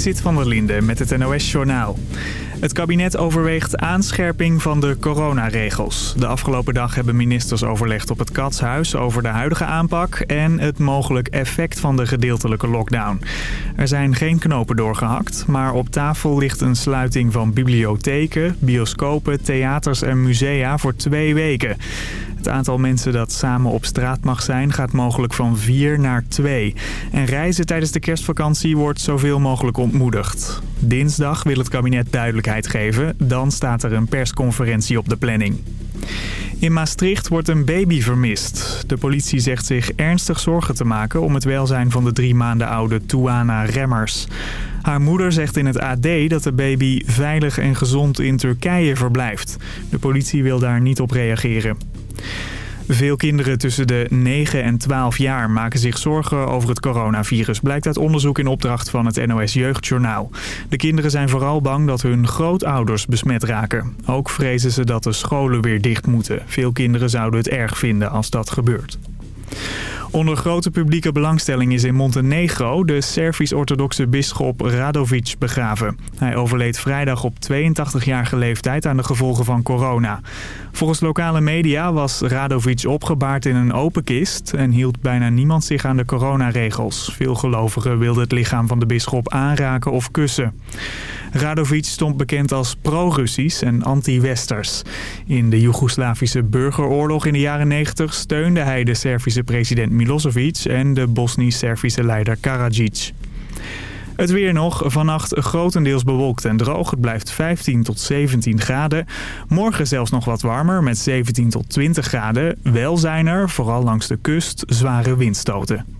Sid van der Linde met het NOS-journaal. Het kabinet overweegt aanscherping van de coronaregels. De afgelopen dag hebben ministers overlegd op het Katshuis over de huidige aanpak... en het mogelijk effect van de gedeeltelijke lockdown. Er zijn geen knopen doorgehakt, maar op tafel ligt een sluiting van bibliotheken, bioscopen, theaters en musea voor twee weken. Het aantal mensen dat samen op straat mag zijn gaat mogelijk van vier naar twee. En reizen tijdens de kerstvakantie wordt zoveel mogelijk ontmoedigd. Dinsdag wil het kabinet duidelijkheid geven. Dan staat er een persconferentie op de planning. In Maastricht wordt een baby vermist. De politie zegt zich ernstig zorgen te maken om het welzijn van de drie maanden oude Tuana Remmers. Haar moeder zegt in het AD dat de baby veilig en gezond in Turkije verblijft. De politie wil daar niet op reageren. Veel kinderen tussen de 9 en 12 jaar maken zich zorgen over het coronavirus... blijkt uit onderzoek in opdracht van het NOS Jeugdjournaal. De kinderen zijn vooral bang dat hun grootouders besmet raken. Ook vrezen ze dat de scholen weer dicht moeten. Veel kinderen zouden het erg vinden als dat gebeurt. Onder grote publieke belangstelling is in Montenegro de Servisch-orthodoxe bisschop Radovic begraven. Hij overleed vrijdag op 82-jarige leeftijd aan de gevolgen van corona. Volgens lokale media was Radovic opgebaard in een open kist en hield bijna niemand zich aan de coronaregels. Veel gelovigen wilden het lichaam van de bisschop aanraken of kussen. Radovic stond bekend als pro-Russisch en anti-Westers. In de Joegoslavische burgeroorlog in de jaren 90 steunde hij de Servische president Milosevic en de Bosnisch-Servische leider Karadzic. Het weer nog. Vannacht grotendeels bewolkt en droog. Het blijft 15 tot 17 graden. Morgen zelfs nog wat warmer met 17 tot 20 graden. Wel zijn er, vooral langs de kust, zware windstoten.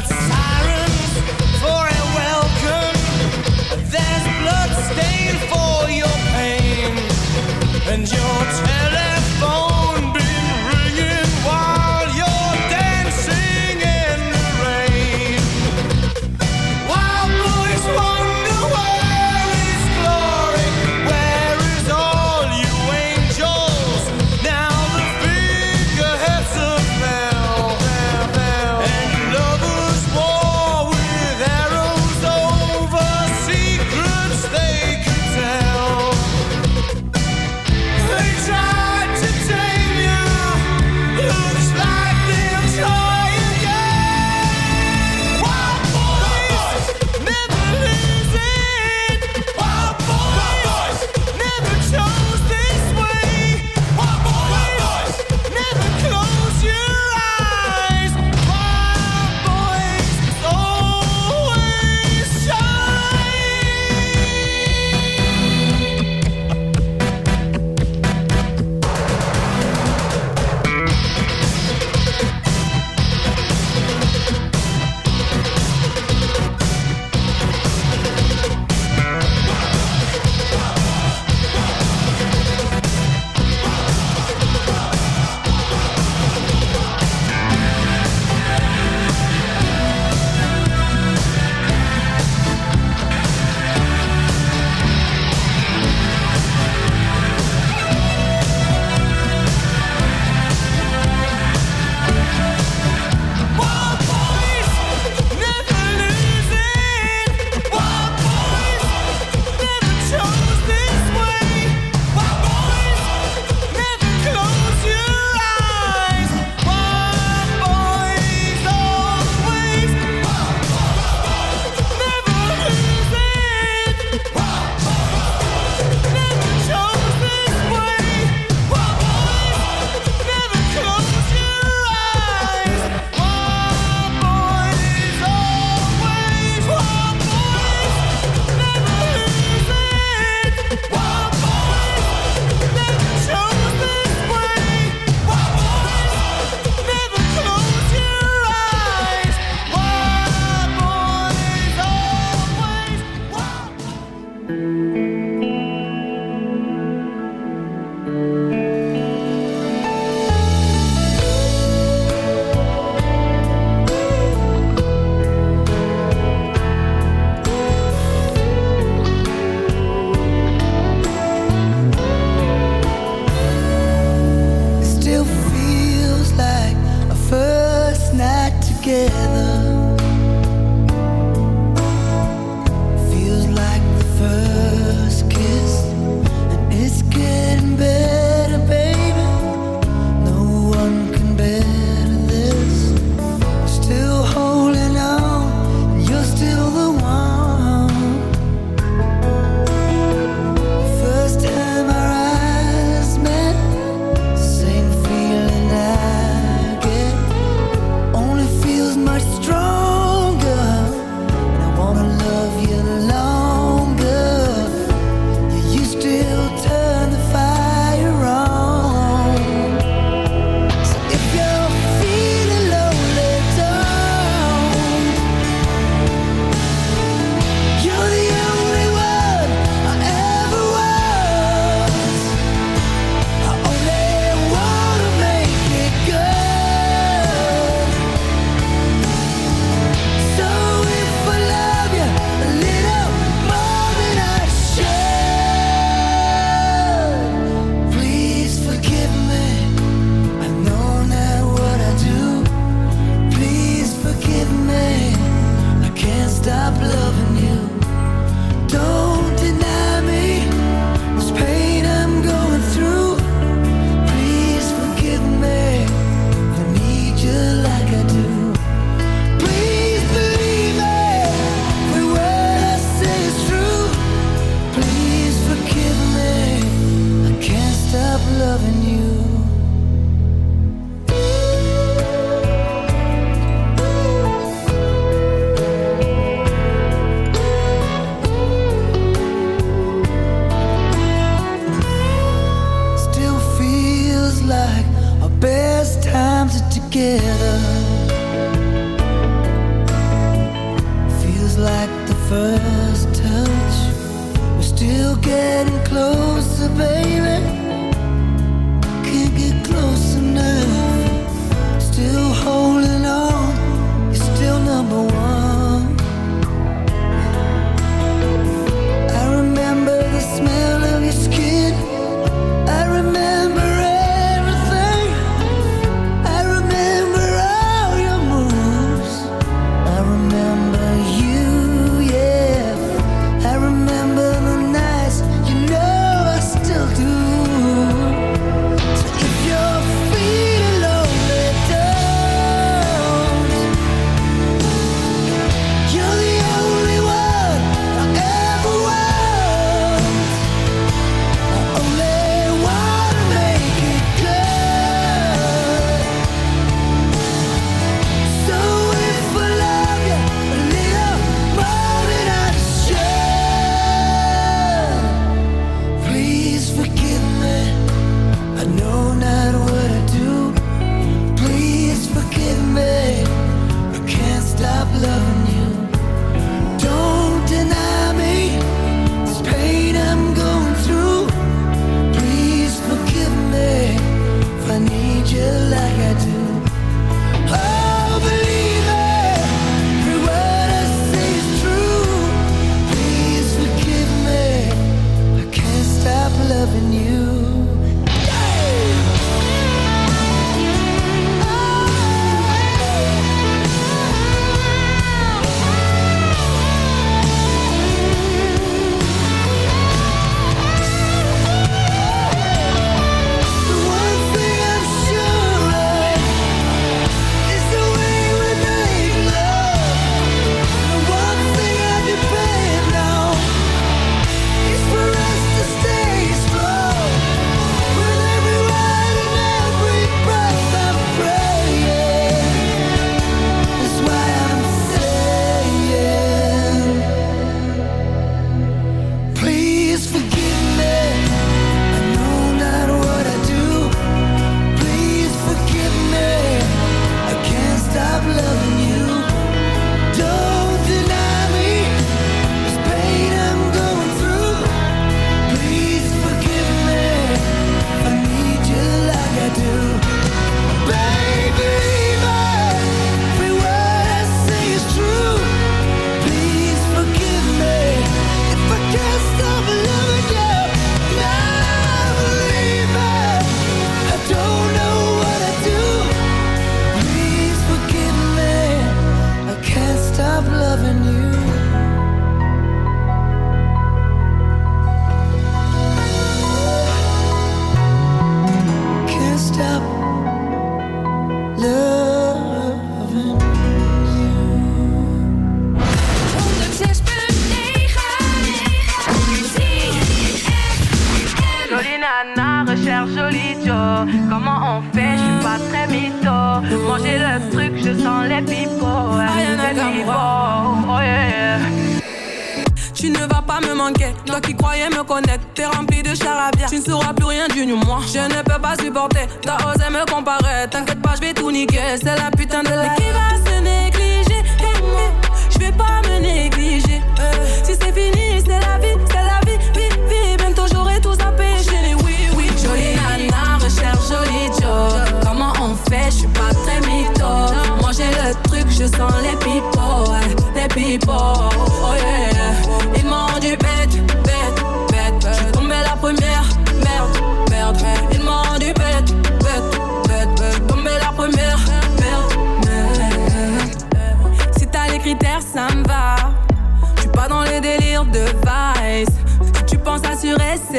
outside.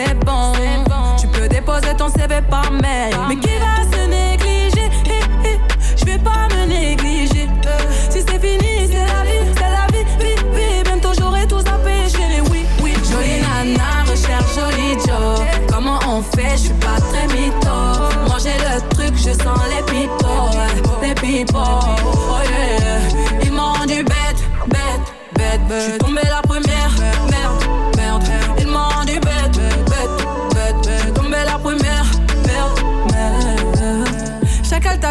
C'est bon. Tu peux déposer ton CV par mail. Mais qui va se négliger? Je vais pas me négliger. Si c'est fini, c'est la vie, c'est la vie, vie, vie. Bientôt j'aurai tout à pécher. Oui, oui, jolie nana, recherche joli Joe. Comment on fait? Je suis pas très mytho. J'ai le truc, je sens les ouais, les pipeaux. Oh yeah. Ils m'ont rendu bête, bête, bête. Je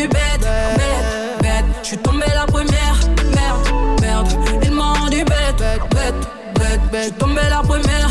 Rendu bête, bête, bête. Je suis tombée la première, merde, merde. Ils m'ont rendu bête, bête, bête, bête. Je suis tombée la première,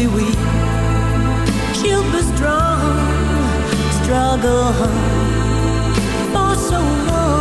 be weak She'll be strong Struggle for so long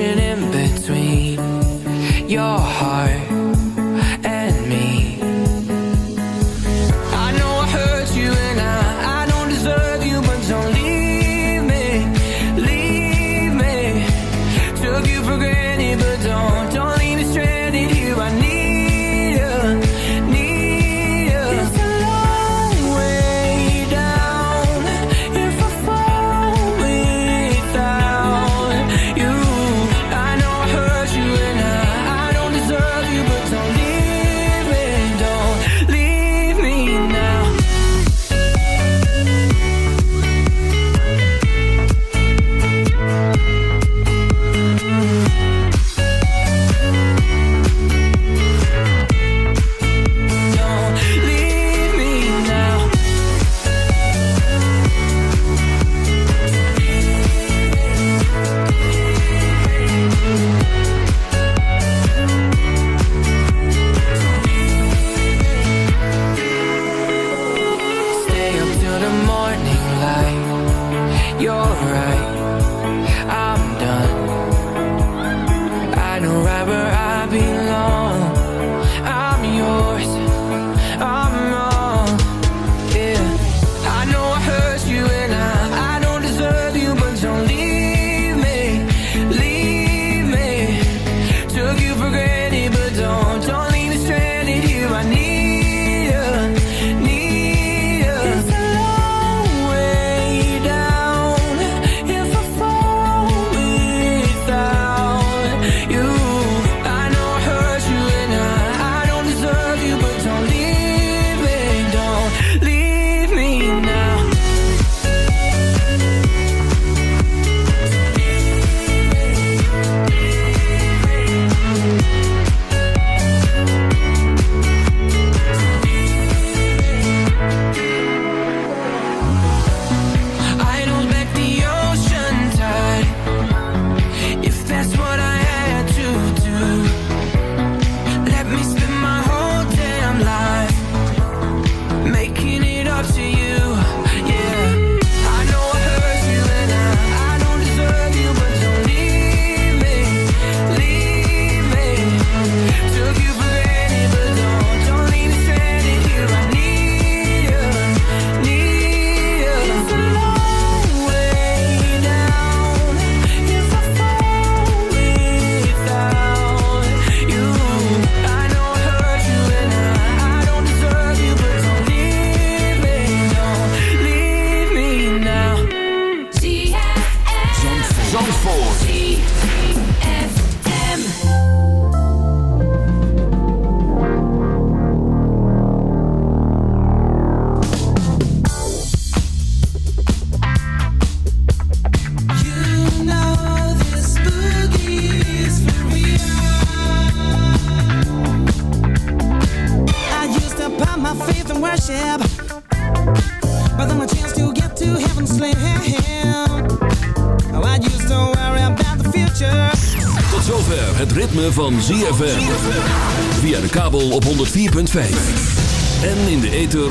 an in between your heart